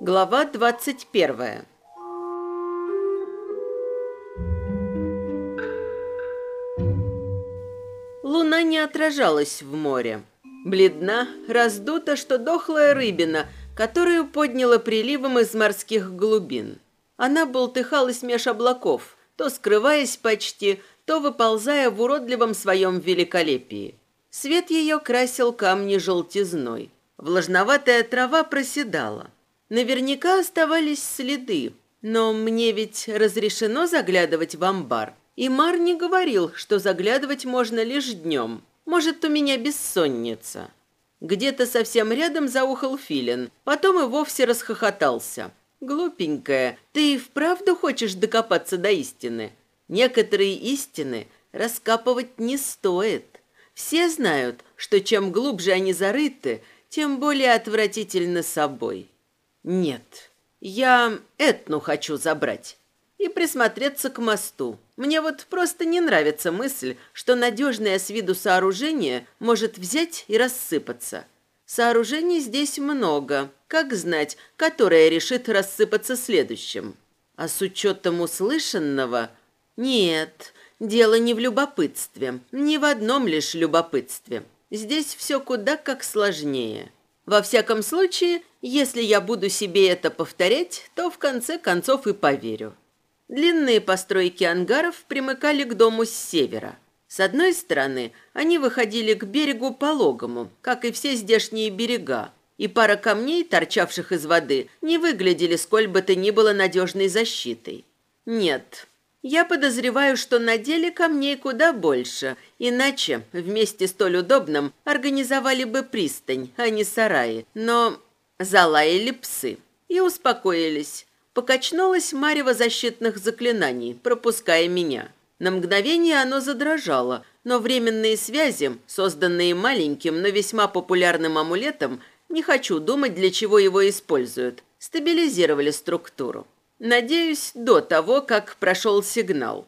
Глава двадцать первая. Луна не отражалась в море. Бледна, раздута, что дохлая рыбина, которую подняла приливом из морских глубин. Она болтыхалась меж облаков, то скрываясь почти, то выползая в уродливом своем великолепии. Свет ее красил камни желтизной. Влажноватая трава проседала. Наверняка оставались следы, но мне ведь разрешено заглядывать в амбар. И Мар не говорил, что заглядывать можно лишь днем. Может, у меня бессонница. Где-то совсем рядом заухал филин, потом и вовсе расхохотался. «Глупенькая, ты и вправду хочешь докопаться до истины? Некоторые истины раскапывать не стоит. Все знают, что чем глубже они зарыты, тем более отвратительно собой». «Нет, я Этну хочу забрать и присмотреться к мосту. Мне вот просто не нравится мысль, что надежное с виду сооружение может взять и рассыпаться. Сооружений здесь много. Как знать, которое решит рассыпаться следующим? А с учетом услышанного... Нет, дело не в любопытстве, не в одном лишь любопытстве. Здесь все куда как сложнее. Во всяком случае, если я буду себе это повторять, то в конце концов и поверю. Длинные постройки ангаров примыкали к дому с севера. С одной стороны, они выходили к берегу пологому, как и все здешние берега, и пара камней, торчавших из воды, не выглядели сколь бы то ни было надежной защитой. Нет, я подозреваю, что на деле камней куда больше, иначе вместе столь удобным организовали бы пристань, а не сараи, но залаяли псы и успокоились. Покачнулось марево защитных заклинаний, пропуская меня. На мгновение оно задрожало, но временные связи, созданные маленьким, но весьма популярным амулетом, не хочу думать, для чего его используют, стабилизировали структуру. Надеюсь, до того, как прошел сигнал.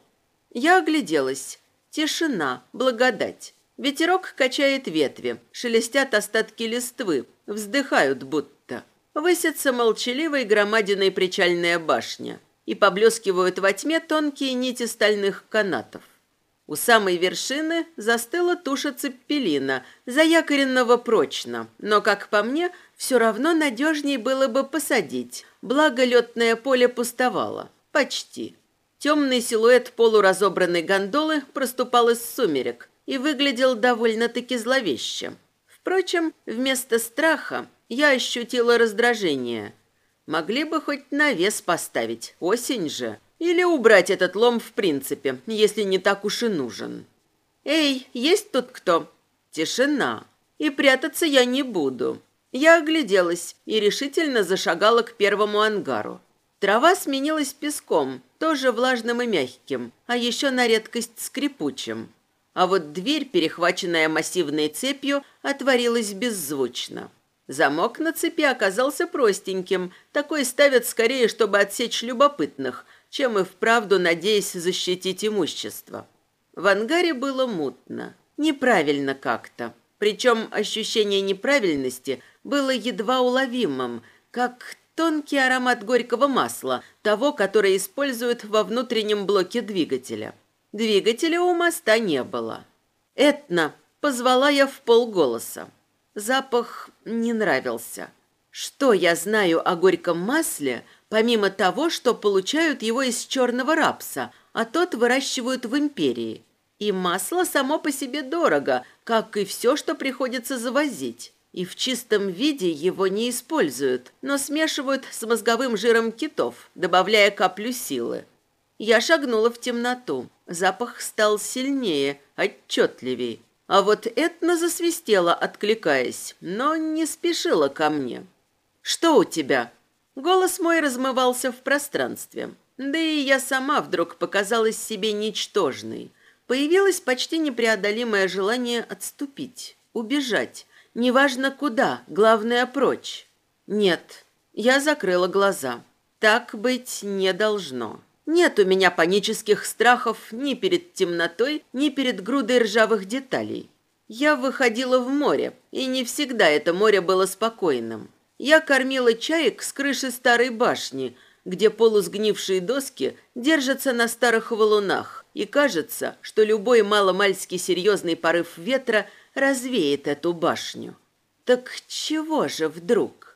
Я огляделась. Тишина, благодать. Ветерок качает ветви, шелестят остатки листвы, вздыхают будто. Высится молчаливой громадиной причальная башня, и поблескивают во тьме тонкие нити стальных канатов. У самой вершины застыла туша цеппелина, заякоренного прочно, но, как по мне, все равно надежней было бы посадить, благо летное поле пустовало. Почти. Темный силуэт полуразобранной гондолы проступал из сумерек и выглядел довольно-таки зловеще. Впрочем, вместо страха я ощутила раздражение. Могли бы хоть навес поставить, осень же. Или убрать этот лом в принципе, если не так уж и нужен. «Эй, есть тут кто?» Тишина. И прятаться я не буду. Я огляделась и решительно зашагала к первому ангару. Трава сменилась песком, тоже влажным и мягким, а еще на редкость скрипучим. А вот дверь, перехваченная массивной цепью, отворилась беззвучно. Замок на цепи оказался простеньким, такой ставят скорее, чтобы отсечь любопытных, чем и вправду надеясь защитить имущество. В ангаре было мутно, неправильно как-то. Причем ощущение неправильности было едва уловимым, как тонкий аромат горького масла, того, которое используют во внутреннем блоке двигателя. Двигателя у моста не было. «Этна!» – позвала я в полголоса. Запах не нравился. Что я знаю о горьком масле, помимо того, что получают его из черного рапса, а тот выращивают в империи? И масло само по себе дорого, как и все, что приходится завозить. И в чистом виде его не используют, но смешивают с мозговым жиром китов, добавляя каплю силы. Я шагнула в темноту. Запах стал сильнее, отчетливее. А вот Этна засвистела, откликаясь, но не спешила ко мне. «Что у тебя?» Голос мой размывался в пространстве. Да и я сама вдруг показалась себе ничтожной. Появилось почти непреодолимое желание отступить, убежать, Неважно куда, главное прочь. Нет, я закрыла глаза. Так быть не должно. Нет у меня панических страхов ни перед темнотой, ни перед грудой ржавых деталей. Я выходила в море, и не всегда это море было спокойным. Я кормила чаек с крыши старой башни, где полусгнившие доски держатся на старых валунах, и кажется, что любой маломальски серьезный порыв ветра развеет эту башню. Так чего же вдруг?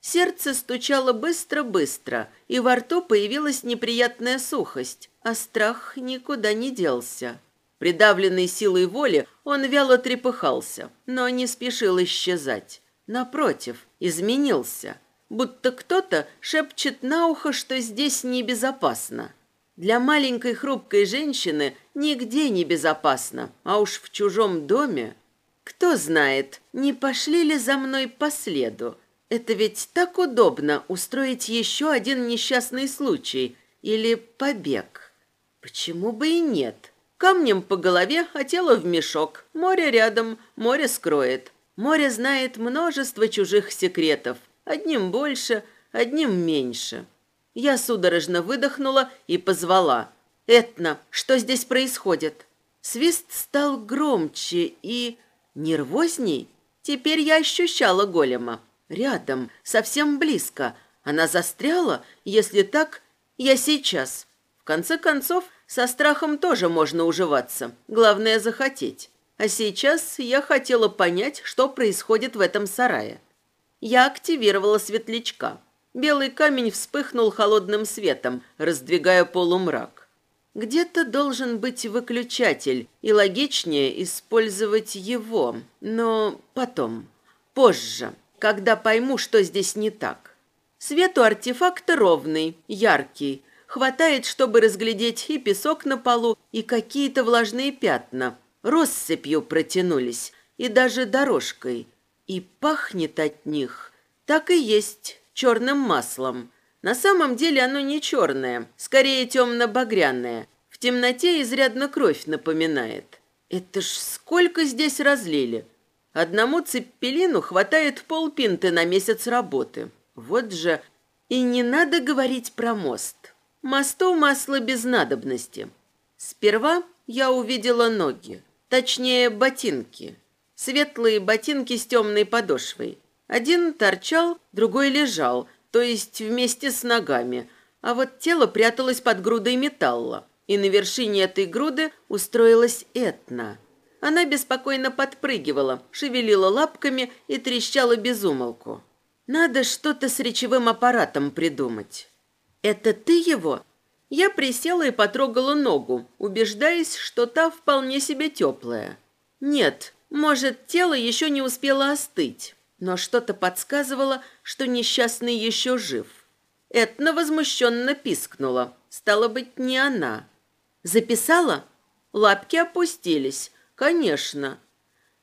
Сердце стучало быстро-быстро, и во рту появилась неприятная сухость, а страх никуда не делся. Придавленный силой воли, он вяло трепыхался, но не спешил исчезать. Напротив, изменился, будто кто-то шепчет на ухо, что здесь небезопасно. Для маленькой хрупкой женщины нигде не безопасно, а уж в чужом доме. Кто знает, не пошли ли за мной по следу, это ведь так удобно устроить еще один несчастный случай или побег. Почему бы и нет? Камнем по голове, а тело в мешок. Море рядом, море скроет. Море знает множество чужих секретов. Одним больше, одним меньше. Я судорожно выдохнула и позвала. «Этна, что здесь происходит?» Свист стал громче и... нервозней. Теперь я ощущала голема. Рядом, совсем близко. Она застряла? Если так, я сейчас. В конце концов, со страхом тоже можно уживаться. Главное захотеть. А сейчас я хотела понять, что происходит в этом сарае. Я активировала светлячка. Белый камень вспыхнул холодным светом, раздвигая полумрак. Где-то должен быть выключатель, и логичнее использовать его, но потом, позже когда пойму, что здесь не так. Свет у артефакта ровный, яркий. Хватает, чтобы разглядеть и песок на полу, и какие-то влажные пятна. Россыпью протянулись, и даже дорожкой. И пахнет от них. Так и есть, черным маслом. На самом деле оно не черное, скорее темно-багряное. В темноте изрядно кровь напоминает. Это ж сколько здесь разлили. Одному цеппелину хватает полпинты на месяц работы. Вот же... И не надо говорить про мост. Мосту масло без надобности. Сперва я увидела ноги. Точнее, ботинки. Светлые ботинки с темной подошвой. Один торчал, другой лежал, то есть вместе с ногами. А вот тело пряталось под грудой металла. И на вершине этой груды устроилась Этна – она беспокойно подпрыгивала, шевелила лапками и трещала безумолку. Надо что-то с речевым аппаратом придумать. Это ты его? Я присела и потрогала ногу, убеждаясь, что та вполне себе теплая. Нет, может, тело еще не успело остыть, но что-то подсказывало, что несчастный еще жив. Этна возмущенно пискнула. Стало быть, не она. Записала? Лапки опустились, Конечно.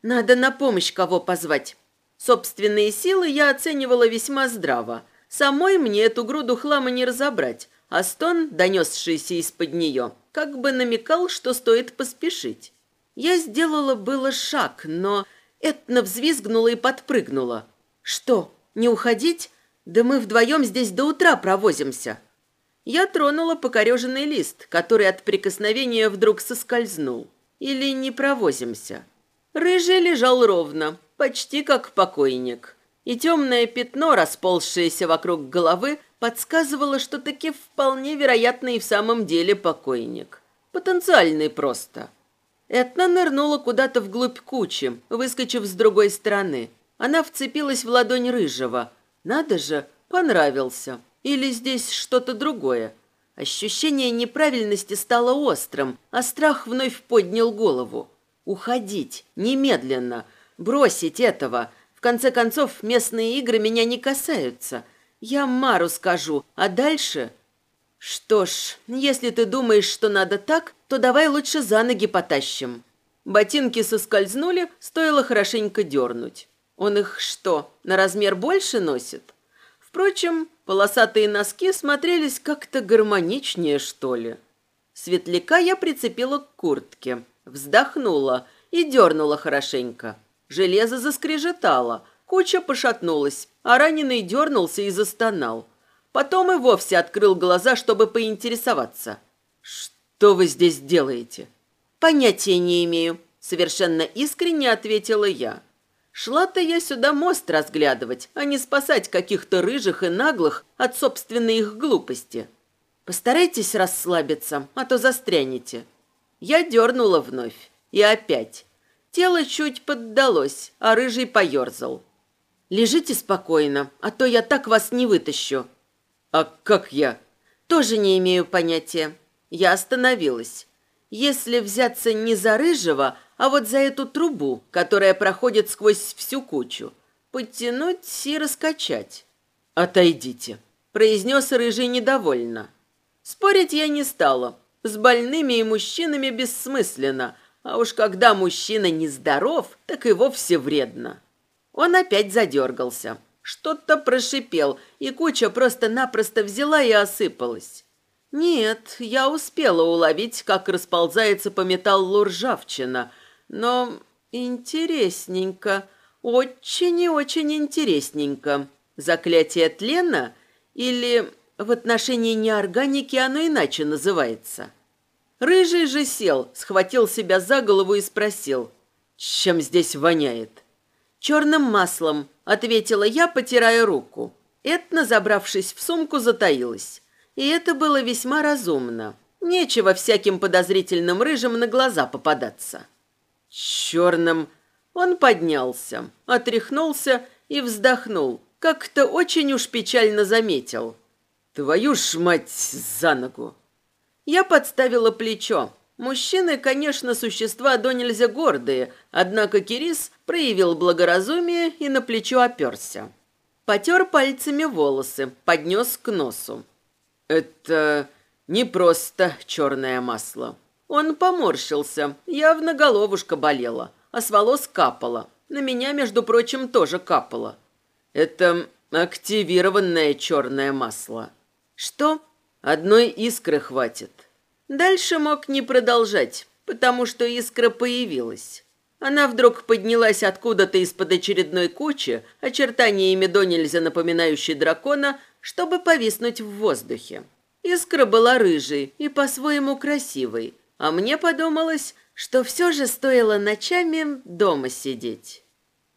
Надо на помощь кого позвать. Собственные силы я оценивала весьма здраво. Самой мне эту груду хлама не разобрать, а стон, донесшийся из-под нее, как бы намекал, что стоит поспешить. Я сделала было шаг, но Этна взвизгнула и подпрыгнула. «Что, не уходить? Да мы вдвоем здесь до утра провозимся». Я тронула покореженный лист, который от прикосновения вдруг соскользнул. Или не провозимся? Рыжий лежал ровно, почти как покойник. И темное пятно, расползшееся вокруг головы, подсказывало, что таки вполне вероятно и в самом деле покойник. Потенциальный просто. Этна нырнула куда-то вглубь кучи, выскочив с другой стороны. Она вцепилась в ладонь рыжего. Надо же, понравился. Или здесь что-то другое. Ощущение неправильности стало острым, а страх вновь поднял голову. Уходить, немедленно, бросить этого. В конце концов, местные игры меня не касаются. Я Мару скажу, а дальше... Что ж, если ты думаешь, что надо так, то давай лучше за ноги потащим. Ботинки соскользнули, стоило хорошенько дернуть. Он их что, на размер больше носит? Впрочем, полосатые носки смотрелись как-то гармоничнее, что ли. Светляка я прицепила к куртке, вздохнула и дернула хорошенько. Железо заскрежетало, куча пошатнулась, а раненый дернулся и застонал. Потом и вовсе открыл глаза, чтобы поинтересоваться. «Что вы здесь делаете?» «Понятия не имею», — совершенно искренне ответила я. Шла-то я сюда мост разглядывать, а не спасать каких-то рыжих и наглых от собственной их глупости. Постарайтесь расслабиться, а то застрянете. Я дернула вновь. И опять. Тело чуть поддалось, а рыжий поерзал. Лежите спокойно, а то я так вас не вытащу. А как я? Тоже не имею понятия. Я остановилась. Если взяться не за рыжего, а вот за эту трубу, которая проходит сквозь всю кучу. Подтянуть и раскачать. «Отойдите», — произнес Рыжий недовольно. Спорить я не стала. С больными и мужчинами бессмысленно, а уж когда мужчина нездоров, так и вовсе вредно. Он опять задергался. Что-то прошипел, и куча просто-напросто взяла и осыпалась. Нет, я успела уловить, как расползается по металлу ржавчина — но интересненько, очень и очень интересненько. Заклятие тлена или в отношении неорганики оно иначе называется? Рыжий же сел, схватил себя за голову и спросил, чем здесь воняет? «Черным маслом», — ответила я, потирая руку. Этна, забравшись в сумку, затаилась. И это было весьма разумно. Нечего всяким подозрительным рыжим на глаза попадаться черным. Он поднялся, отряхнулся и вздохнул. Как-то очень уж печально заметил. «Твою ж мать за ногу!» Я подставила плечо. Мужчины, конечно, существа до нельзя гордые, однако Кирис проявил благоразумие и на плечо оперся. Потер пальцами волосы, поднес к носу. «Это не просто черное масло. Он поморщился, явно головушка болела, а с волос капала. На меня, между прочим, тоже капало. Это активированное черное масло. Что? Одной искры хватит. Дальше мог не продолжать, потому что искра появилась. Она вдруг поднялась откуда-то из-под очередной кучи, очертаниями до нельзя напоминающей дракона, чтобы повиснуть в воздухе. Искра была рыжей и по-своему красивой, а мне подумалось, что все же стоило ночами дома сидеть.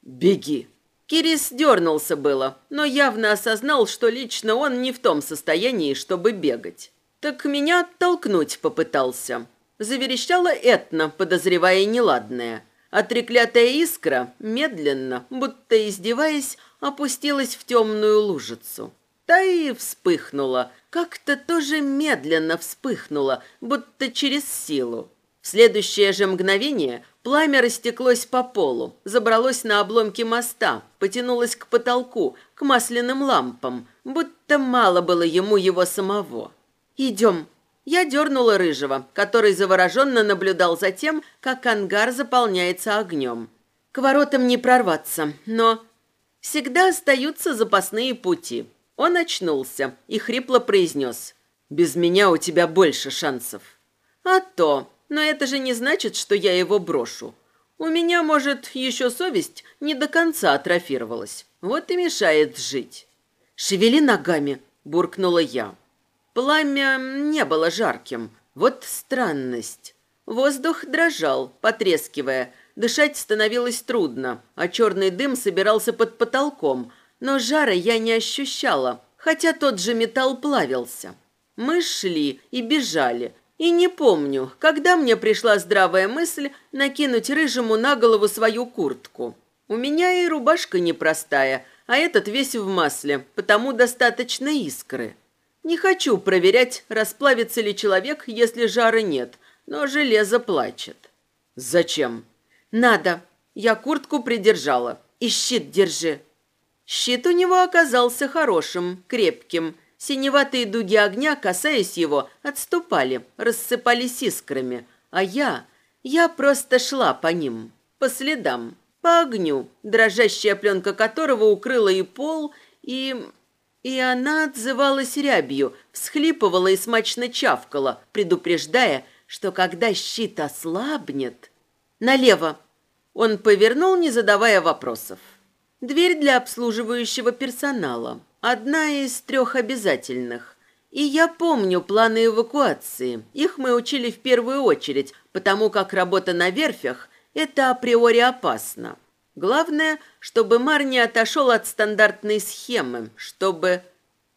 «Беги!» Кирис дернулся было, но явно осознал, что лично он не в том состоянии, чтобы бегать. Так меня оттолкнуть попытался. Заверещала Этна, подозревая неладное. А треклятая искра медленно, будто издеваясь, опустилась в темную лужицу. Та и вспыхнула, как-то тоже медленно вспыхнуло, будто через силу. В следующее же мгновение пламя растеклось по полу, забралось на обломки моста, потянулось к потолку, к масляным лампам, будто мало было ему его самого. «Идем». Я дернула Рыжего, который завороженно наблюдал за тем, как ангар заполняется огнем. К воротам не прорваться, но всегда остаются запасные пути. Он очнулся и хрипло произнес. «Без меня у тебя больше шансов». «А то! Но это же не значит, что я его брошу. У меня, может, еще совесть не до конца атрофировалась. Вот и мешает жить». «Шевели ногами!» – буркнула я. Пламя не было жарким. Вот странность. Воздух дрожал, потрескивая. Дышать становилось трудно, а черный дым собирался под потолком – но жара я не ощущала, хотя тот же металл плавился. Мы шли и бежали, и не помню, когда мне пришла здравая мысль накинуть рыжему на голову свою куртку. У меня и рубашка непростая, а этот весь в масле, потому достаточно искры. Не хочу проверять, расплавится ли человек, если жара нет, но железо плачет. Зачем? Надо. Я куртку придержала. И щит держи. Щит у него оказался хорошим, крепким. Синеватые дуги огня, касаясь его, отступали, рассыпались искрами. А я... я просто шла по ним, по следам, по огню, дрожащая пленка которого укрыла и пол, и... И она отзывалась рябью, всхлипывала и смачно чавкала, предупреждая, что когда щит ослабнет... Налево. Он повернул, не задавая вопросов. Дверь для обслуживающего персонала. Одна из трех обязательных. И я помню планы эвакуации. Их мы учили в первую очередь, потому как работа на верфях – это априори опасно. Главное, чтобы Мар не отошел от стандартной схемы, чтобы...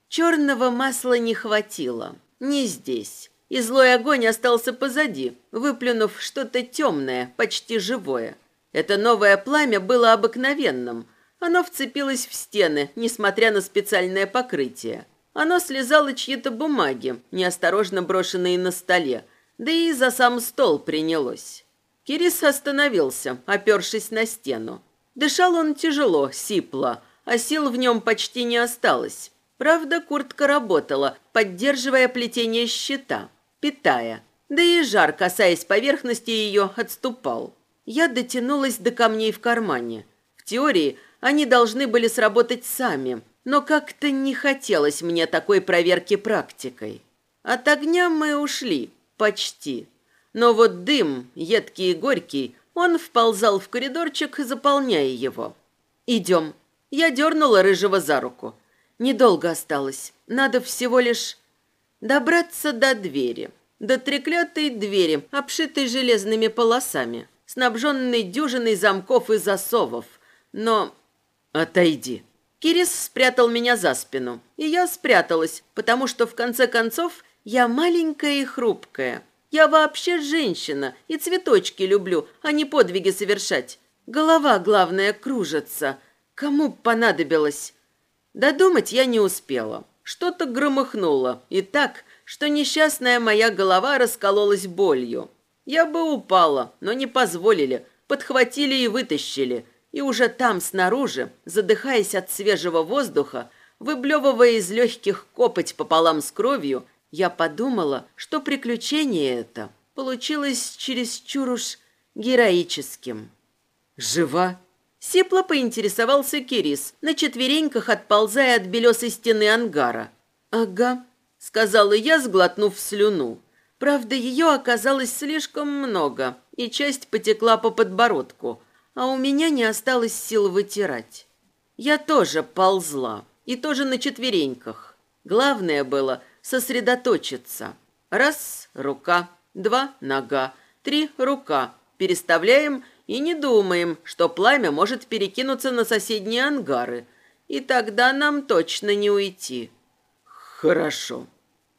Черного масла не хватило. Не здесь. И злой огонь остался позади, выплюнув что-то темное, почти живое. Это новое пламя было обыкновенным. Оно вцепилось в стены, несмотря на специальное покрытие. Оно слезало чьи-то бумаги, неосторожно брошенные на столе, да и за сам стол принялось. Кирис остановился, опершись на стену. Дышал он тяжело, сипло, а сил в нем почти не осталось. Правда, куртка работала, поддерживая плетение щита, питая. Да и жар, касаясь поверхности ее, отступал. Я дотянулась до камней в кармане. В теории они должны были сработать сами, но как-то не хотелось мне такой проверки практикой. От огня мы ушли, почти. Но вот дым, едкий и горький, он вползал в коридорчик, заполняя его. «Идем». Я дернула Рыжего за руку. Недолго осталось. Надо всего лишь добраться до двери. До треклятой двери, обшитой железными полосами, снабженной дюжиной замков и засовов. Но... «Отойди», Кирис спрятал меня за спину, и я спряталась, потому что, в конце концов, я маленькая и хрупкая. Я вообще женщина и цветочки люблю, а не подвиги совершать. Голова, главное, кружится. Кому понадобилось? Додумать я не успела. Что-то громыхнуло, и так, что несчастная моя голова раскололась болью. Я бы упала, но не позволили, подхватили и вытащили – и уже там, снаружи, задыхаясь от свежего воздуха, выблевывая из легких копоть пополам с кровью, я подумала, что приключение это получилось чересчур уж героическим. «Жива?» Сипло поинтересовался Кирис, на четвереньках отползая от белесой стены ангара. «Ага», — сказала я, сглотнув слюну. Правда, ее оказалось слишком много, и часть потекла по подбородку — а у меня не осталось сил вытирать. Я тоже ползла, и тоже на четвереньках. Главное было сосредоточиться. Раз – рука, два – нога, три – рука. Переставляем и не думаем, что пламя может перекинуться на соседние ангары. И тогда нам точно не уйти. Хорошо.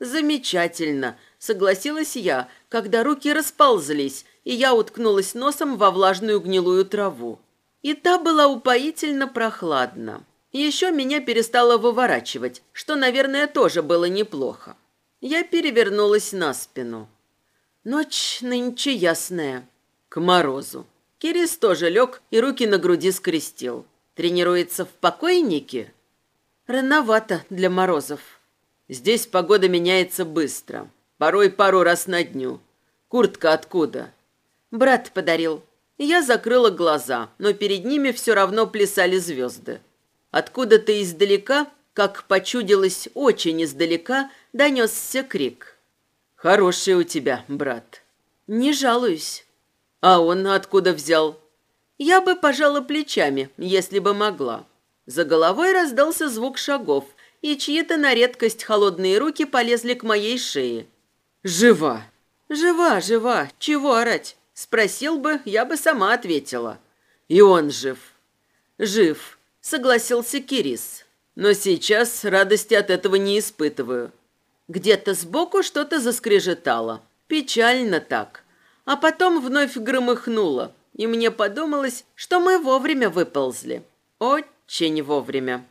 Замечательно, согласилась я, когда руки расползлись, и я уткнулась носом во влажную гнилую траву. И та была упоительно прохладна. Еще меня перестало выворачивать, что, наверное, тоже было неплохо. Я перевернулась на спину. Ночь нынче ясная. К морозу. Кирис тоже лег и руки на груди скрестил. Тренируется в покойнике? Рановато для морозов. Здесь погода меняется быстро. Порой пару раз на дню. Куртка откуда? Брат подарил. Я закрыла глаза, но перед ними все равно плясали звезды. Откуда-то издалека, как почудилось очень издалека, донесся крик. «Хороший у тебя, брат». «Не жалуюсь». «А он откуда взял?» Я бы пожала плечами, если бы могла. За головой раздался звук шагов, и чьи-то на редкость холодные руки полезли к моей шее. «Жива!» «Жива, жива! Чего орать?» Спросил бы, я бы сама ответила. И он жив. Жив, согласился Кирис. Но сейчас радости от этого не испытываю. Где-то сбоку что-то заскрежетало. Печально так. А потом вновь громыхнуло, и мне подумалось, что мы вовремя выползли. Очень вовремя.